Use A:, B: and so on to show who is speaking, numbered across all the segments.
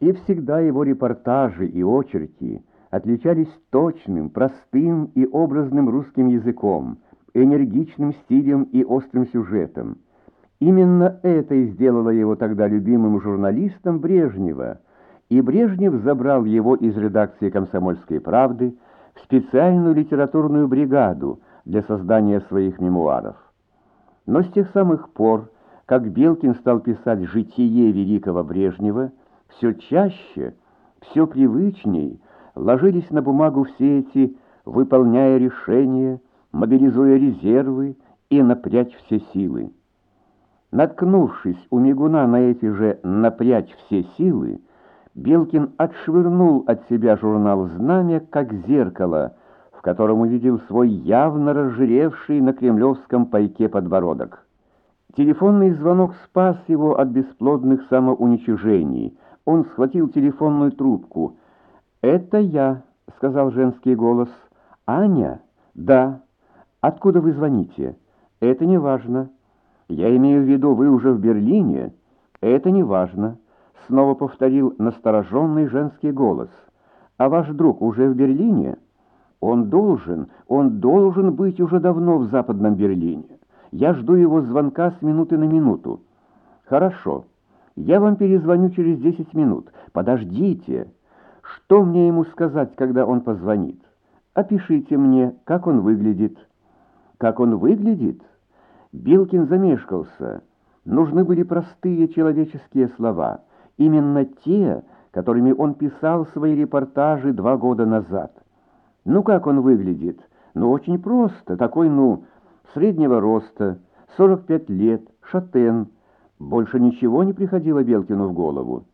A: И всегда его репортажи и очерки отличались точным, простым и образным русским языком, энергичным стилем и острым сюжетом. Именно это и сделало его тогда любимым журналистом Брежнева, и Брежнев забрал его из редакции «Комсомольской правды» в специальную литературную бригаду для создания своих мемуаров. Но с тех самых пор, как Белкин стал писать «Житие великого Брежнева», все чаще, все привычней ложились на бумагу все эти, выполняя решения, мобилизуя резервы и напрячь все силы. Наткнувшись у Мигуна на эти же «напрячь все силы», Белкин отшвырнул от себя журнал «Знамя» как зеркало, в котором увидел свой явно разжиревший на кремлевском пайке подбородок. Телефонный звонок спас его от бесплодных самоуничижений. Он схватил телефонную трубку. «Это я», — сказал женский голос. «Аня?» «Да». «Откуда вы звоните?» «Это не важно». «Я имею в виду, вы уже в Берлине?» «Это не важно», — снова повторил настороженный женский голос. «А ваш друг уже в Берлине?» «Он должен, он должен быть уже давно в Западном Берлине. Я жду его звонка с минуты на минуту». «Хорошо. Я вам перезвоню через десять минут. Подождите. Что мне ему сказать, когда он позвонит? Опишите мне, как он выглядит». «Как он выглядит?» Билкин замешкался. Нужны были простые человеческие слова, именно те, которыми он писал свои репортажи два года назад. Ну как он выглядит? Ну очень просто, такой, ну, среднего роста, 45 лет, шатен. Больше ничего не приходило Белкину в голову.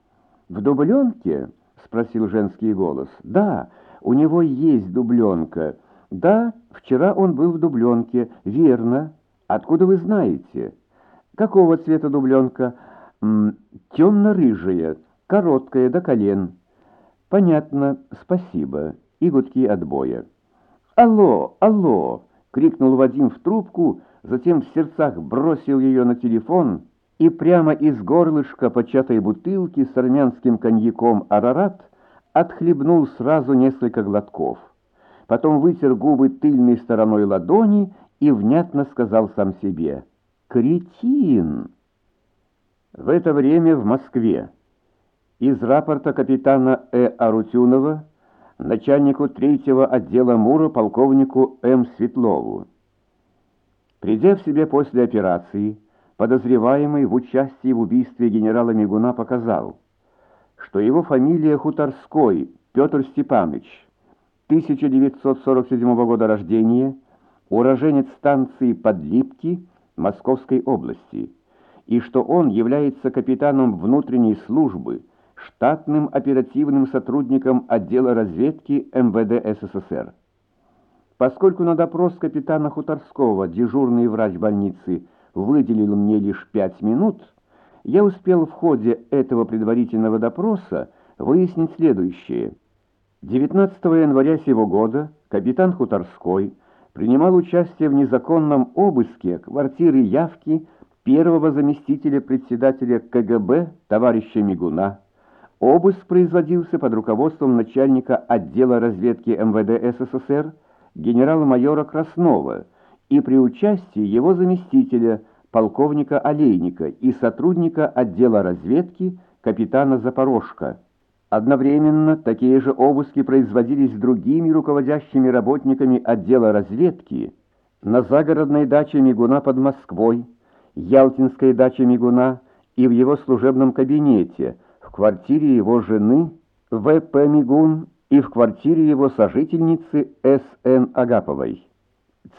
A: «В дубленке?» — спросил женский голос. «Да, у него есть дубленка. Да, вчера он был в дубленке, верно». «Откуда вы знаете?» «Какого цвета дубленка?» «Темно-рыжая, короткая до колен». «Понятно, спасибо». И гудки отбоя. «Алло, алло!» — крикнул Вадим в трубку, затем в сердцах бросил ее на телефон и прямо из горлышка початой бутылки с армянским коньяком «Арарат» отхлебнул сразу несколько глотков. Потом вытер губы тыльной стороной ладони и внятно сказал сам себе «Кретин!». В это время в Москве из рапорта капитана Э. Арутюнова начальнику третьего отдела МУРа полковнику М. Светлову. Придя в себе после операции, подозреваемый в участии в убийстве генерала Мигуна показал, что его фамилия Хуторской Петр Степанович, 1947 года рождения, уроженец станции Подлипки Московской области, и что он является капитаном внутренней службы, штатным оперативным сотрудником отдела разведки МВД СССР. Поскольку на допрос капитана Хуторского дежурный врач больницы выделил мне лишь пять минут, я успел в ходе этого предварительного допроса выяснить следующее. 19 января сего года капитан Хуторской – принимал участие в незаконном обыске квартиры Явки первого заместителя председателя КГБ товарища Мигуна. Обыск производился под руководством начальника отдела разведки МВД СССР генерала-майора Краснова и при участии его заместителя полковника Олейника и сотрудника отдела разведки капитана Запорожка. Одновременно такие же обыски производились другими руководящими работниками отдела разведки на загородной даче Мигуна под Москвой, Ялтинской даче Мигуна и в его служебном кабинете, в квартире его жены В.П. Мигун и в квартире его сожительницы С.Н. Агаповой.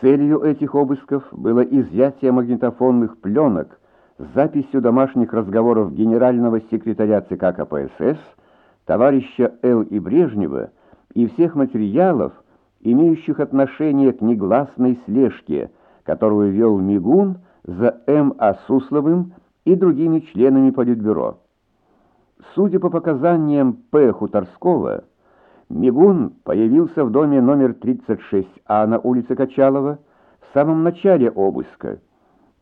A: Целью этих обысков было изъятие магнитофонных пленок с записью домашних разговоров генерального секретаря ЦК КПСС товарища Л. и Брежнева и всех материалов, имеющих отношение к негласной слежке, которую вел Мигун за М. А. Сусловым и другими членами Политбюро. Судя по показаниям П. Хуторского, Мигун появился в доме номер 36А на улице Качалова в самом начале обыска,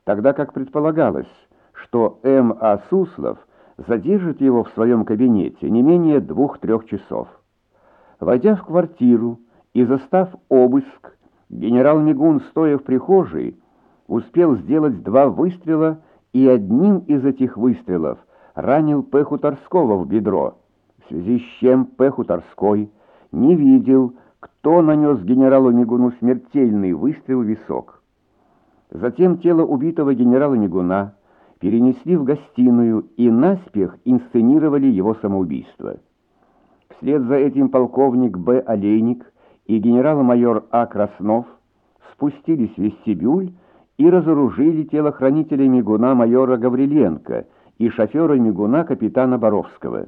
A: тогда как предполагалось, что М. А. Суслов – задержит его в своем кабинете не менее двух-трех часов. Войдя в квартиру и застав обыск, генерал Мигун, стоя в прихожей, успел сделать два выстрела и одним из этих выстрелов ранил Пеху Торского в бедро, в связи с чем Пеху Торской не видел, кто нанес генералу Мигуну смертельный выстрел в висок. Затем тело убитого генерала Мигуна перенесли в гостиную и наспех инсценировали его самоубийство. Вслед за этим полковник Б. Олейник и генерал-майор А. Краснов спустились в вестибюль и разоружили телохранителей Мигуна майора Гавриленко и шофера Мигуна капитана Боровского.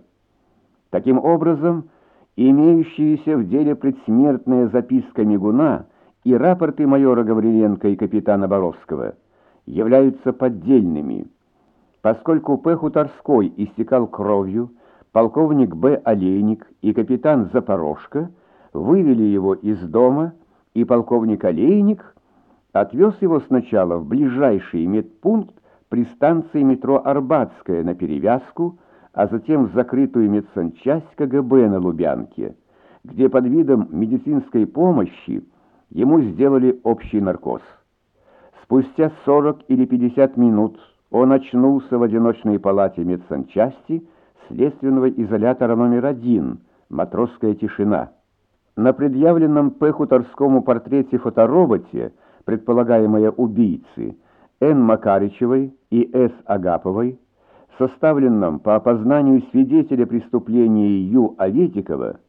A: Таким образом, имеющиеся в деле предсмертная записка Мигуна и рапорты майора Гавриленко и капитана Боровского являются поддельными. Поскольку П. Хуторской истекал кровью, полковник Б. Олейник и капитан Запорожко вывели его из дома, и полковник Олейник отвез его сначала в ближайший медпункт при станции метро Арбатская на перевязку, а затем в закрытую медсанчасть КГБ на Лубянке, где под видом медицинской помощи ему сделали общий наркоз. Спустя 40 или 50 минут он очнулся в одиночной палате медсанчасти следственного изолятора номер один «Матросская тишина». На предъявленном П. Хуторскому портрете фотороботе предполагаемые убийцы Н. Макаричевой и С. Агаповой составленном по опознанию свидетеля преступления Ю. Аветикова,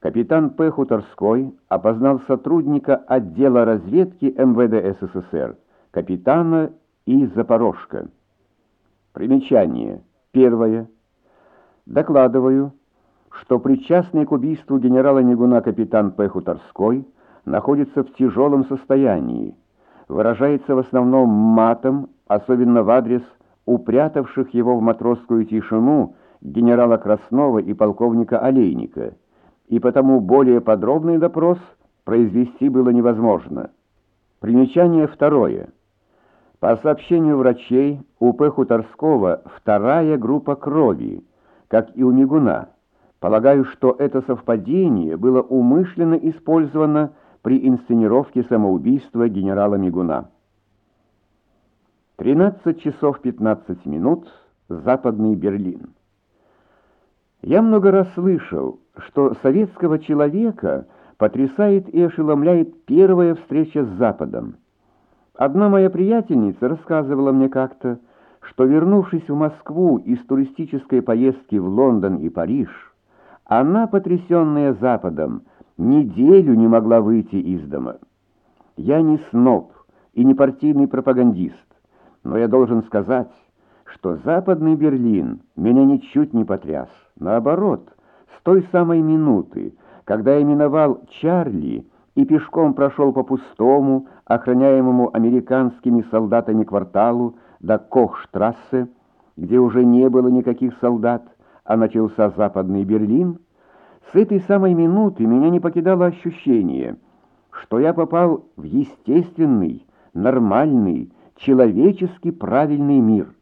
A: капитан П. Хуторской опознал сотрудника отдела разведки МВД СССР, капитана И. Запорожка. Примечание. Первое. Докладываю, что причастный к убийству генерала Негуна капитан П. Хуторской находится в тяжелом состоянии, выражается в основном матом, особенно в адрес упрятавших его в матросскую тишину генерала Краснова и полковника Олейника, и потому более подробный допрос произвести было невозможно. Примечание второе. По сообщению врачей, у П. Хуторского вторая группа крови, как и у Мигуна. Полагаю, что это совпадение было умышленно использовано при инсценировке самоубийства генерала Мигуна. 13 часов 15 минут, Западный Берлин. Я много раз слышал, что советского человека потрясает и ошеломляет первая встреча с Западом. Одна моя приятельница рассказывала мне как-то, что, вернувшись в Москву из туристической поездки в Лондон и Париж, она, потрясенная Западом, неделю не могла выйти из дома. Я не сноб и не партийный пропагандист, но я должен сказать, что Западный Берлин меня ничуть не потряс. Наоборот, с той самой минуты, когда я миновал Чарли и пешком прошел по пустому, охраняемому американскими солдатами кварталу до Кохштрассе, где уже не было никаких солдат, а начался Западный Берлин, с этой самой минуты меня не покидало ощущение, что я попал в естественный, нормальный, человечески правильный мир.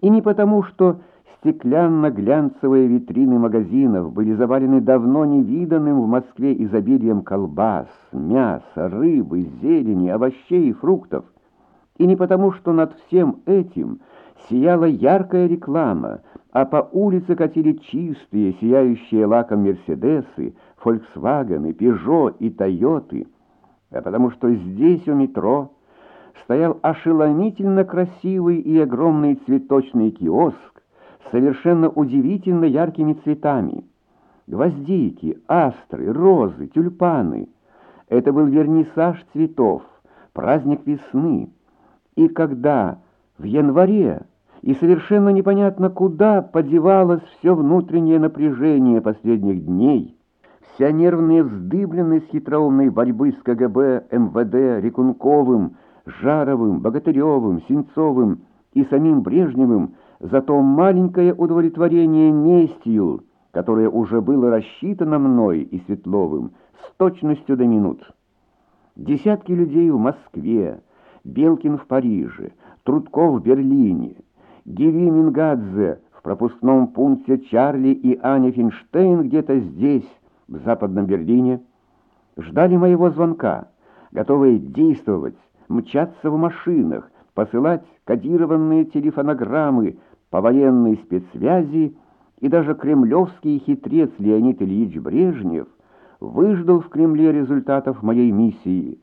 A: И не потому, что стеклянно-глянцевые витрины магазинов были завалены давно невиданным в Москве изобилием колбас, мяса, рыбы, зелени, овощей и фруктов. И не потому, что над всем этим сияла яркая реклама, а по улице катили чистые, сияющие лаком Мерседесы, Фольксвагены, Пежо и Тойоты, а потому что здесь у метро стоял ошеломительно красивый и огромный цветочный киоск с совершенно удивительно яркими цветами. Гвоздики, астры, розы, тюльпаны. Это был вернисаж цветов, праздник весны. И когда в январе и совершенно непонятно куда подевалось все внутреннее напряжение последних дней, вся нервная вздыбленность хитроумной борьбы с КГБ, МВД, Рекунковым, Жаровым, Богатыревым, Синцовым и самим Брежневым за то маленькое удовлетворение местью, которое уже было рассчитано мной и Светловым с точностью до минут. Десятки людей в Москве, Белкин в Париже, Трудков в Берлине, Гиви Мингадзе в пропускном пункте Чарли и Аня Финштейн где-то здесь, в Западном Берлине, ждали моего звонка, готовые действовать, мчаться в машинах, посылать кодированные телефонограммы по военной спецсвязи, и даже кремлевский хитрец Леонид Ильич Брежнев выждал в Кремле результатов моей миссии,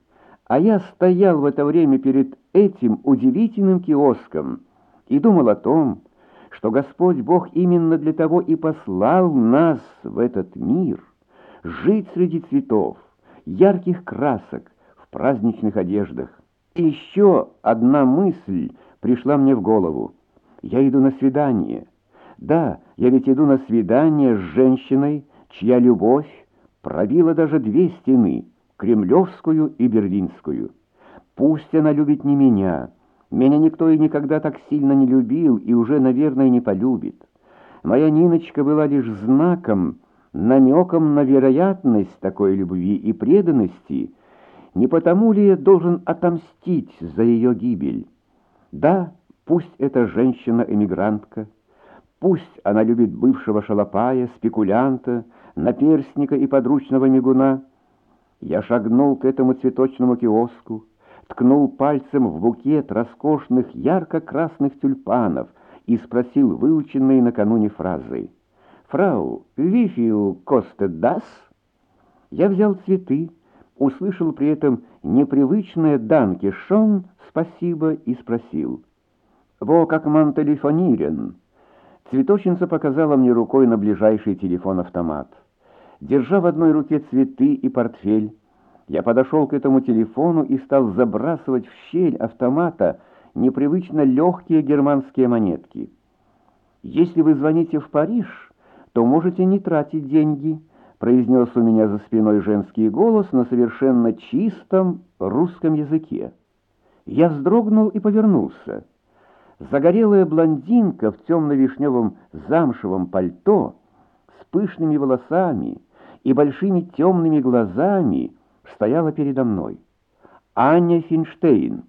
A: а я стоял в это время перед этим удивительным киоском и думал о том, что Господь Бог именно для того и послал нас в этот мир, жить среди цветов, ярких красок, в праздничных одеждах. И еще одна мысль пришла мне в голову. Я иду на свидание. Да, я ведь иду на свидание с женщиной, чья любовь пробила даже две стены, кремлевскую и берлинскую. Пусть она любит не меня, меня никто и никогда так сильно не любил и уже, наверное, не полюбит. Моя Ниночка была лишь знаком, намеком на вероятность такой любви и преданности. Не потому ли я должен отомстить за ее гибель? Да, пусть эта женщина-эмигрантка, пусть она любит бывшего шалопая, спекулянта, наперстника и подручного мигуна. Я шагнул к этому цветочному киоску, ткнул пальцем в букет роскошных ярко-красных тюльпанов и спросил выученные накануне фразы. «Фрау, вифию костет дас?» Я взял цветы, услышал при этом непривычное «данки шон» «спасибо» и спросил. «Во как ман телефонирен?» Цветочница показала мне рукой на ближайший телефон-автомат. Держа в одной руке цветы и портфель, я подошел к этому телефону и стал забрасывать в щель автомата непривычно легкие германские монетки. «Если вы звоните в Париж, то можете не тратить деньги», произнес у меня за спиной женский голос на совершенно чистом русском языке. Я вздрогнул и повернулся. Загорелая блондинка в темно-вишневом замшевом пальто с пышными волосами и большими темными глазами — стояла передо мной. Аня Финштейн.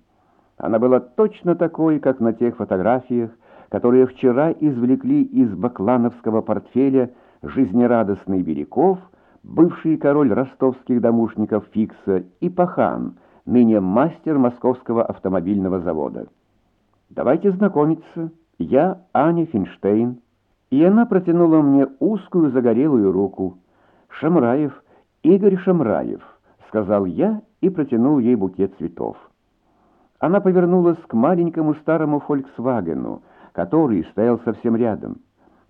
A: Она была точно такой, как на тех фотографиях, которые вчера извлекли из баклановского портфеля жизнерадостный Береков, бывший король ростовских домушников Фикса и Пахан, ныне мастер московского автомобильного завода. «Давайте знакомиться. Я Аня Финштейн». И она протянула мне узкую загорелую руку. «Шамраев, Игорь Шамраев» сказал я и протянул ей букет цветов. Она повернулась к маленькому старому «Фольксвагену», который стоял совсем рядом.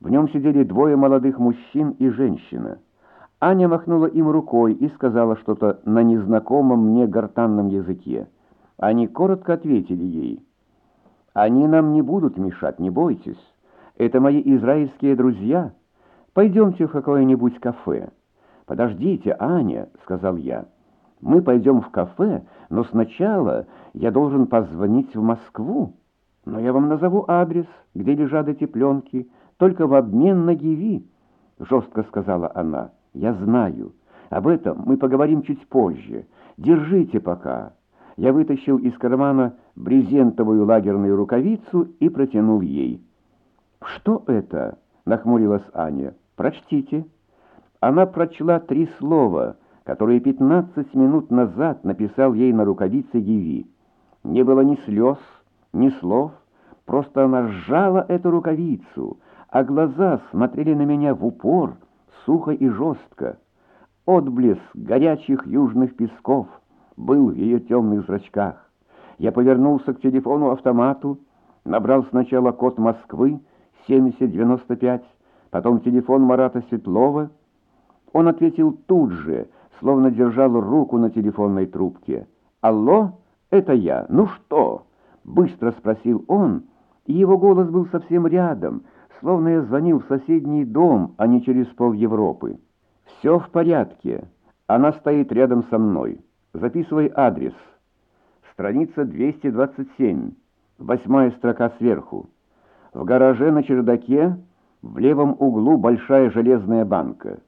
A: В нем сидели двое молодых мужчин и женщина. Аня махнула им рукой и сказала что-то на незнакомом мне гортанном языке. Они коротко ответили ей. «Они нам не будут мешать, не бойтесь. Это мои израильские друзья. Пойдемте в какое-нибудь кафе». «Подождите, Аня», — сказал я. Мы пойдем в кафе, но сначала я должен позвонить в Москву. Но я вам назову адрес, где лежат эти пленки, только в обмен на Гиви, — жестко сказала она. Я знаю. Об этом мы поговорим чуть позже. Держите пока. Я вытащил из кармана брезентовую лагерную рукавицу и протянул ей. «Что это?» — нахмурилась Аня. «Прочтите». Она прочла три слова — которые 15 минут назад написал ей на рукавице Гиви. Не было ни слез, ни слов, просто она сжала эту рукавицу, а глаза смотрели на меня в упор, сухо и жестко. Отблеск горячих южных песков был в ее темных зрачках. Я повернулся к телефону-автомату, набрал сначала код Москвы 7095, потом телефон Марата Светлова. Он ответил тут же — словно держал руку на телефонной трубке. «Алло, это я. Ну что?» — быстро спросил он, и его голос был совсем рядом, словно я звонил в соседний дом, а не через пол Европы. «Все в порядке. Она стоит рядом со мной. Записывай адрес. Страница 227, восьмая строка сверху. В гараже на чердаке в левом углу большая железная банка».